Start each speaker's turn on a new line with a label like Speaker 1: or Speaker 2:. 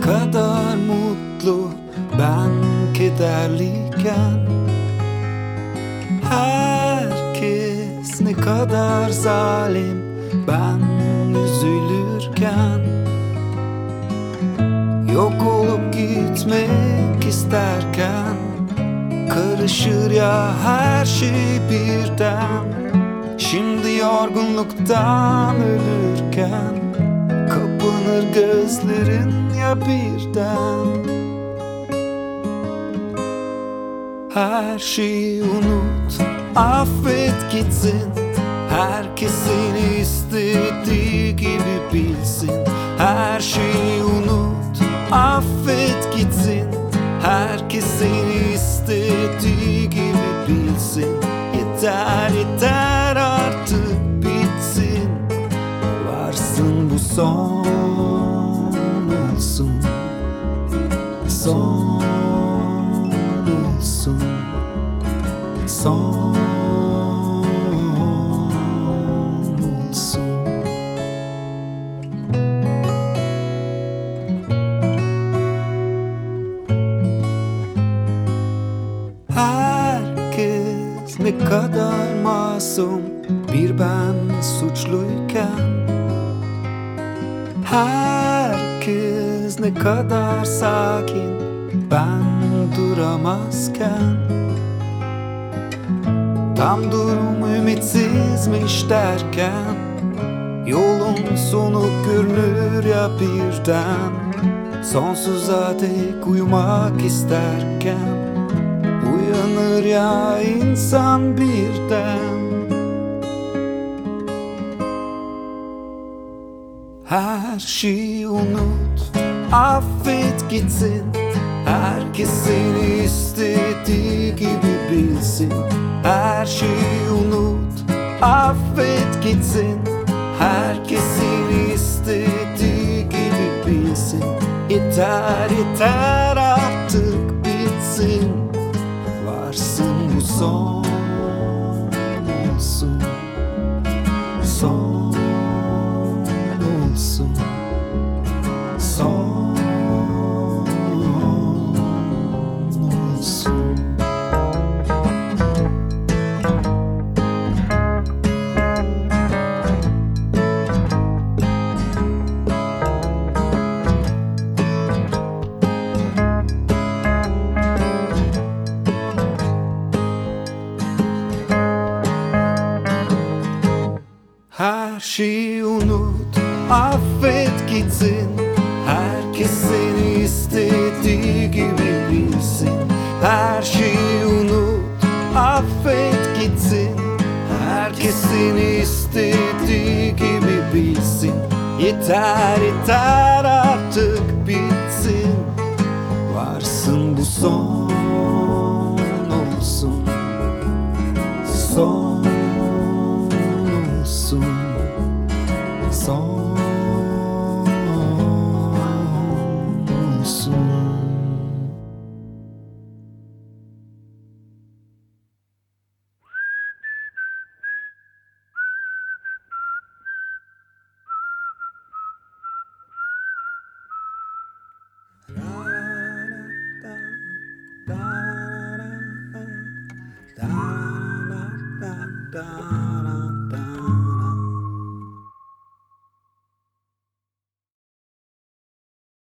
Speaker 1: kadar mutlu ben kederliyken. Herkes ne kadar zalim ben üzülürken. Yok olup gitmek isterken Karışır ya her şey birden. Şimdi yorgunluktan ölürken Kapanır gözlerin ya birden. Her şeyi unut Affet gitsin. Herkes seni istediği gibi bilsin. Her şeyi unut Affet gitsin. Herkes seni istediği gibi bilsin. Yeter yeter artık bitsin. Varsın bu son Son olsun. Son Herkes ne kadar masum Bir ben suçluyken Herkes ne kadar sakin Ben duramazken. Tam durum ümitsizmiş derken Yolun sonu görünür ya birden. Sonsuza dek uyumak isterken Uyanır ya insan birden. Her şeyi unut Affet gitsin. Herkes seni istediği gibi bilsin. Her şeyi unut. Affet gitsin. Herkes seni istediği gibi bilsin. Yeter yeter artık bitsin. Varsın bu son olsun Her şeyi unut, affet gitsin. Herkes seni istediği gibi bilsin. Her şeyi unut, affet gitsin. Herkes seni istediği gibi bilsin. Yeter yeter artık bitsin. Varsın bu son olsun. Son God.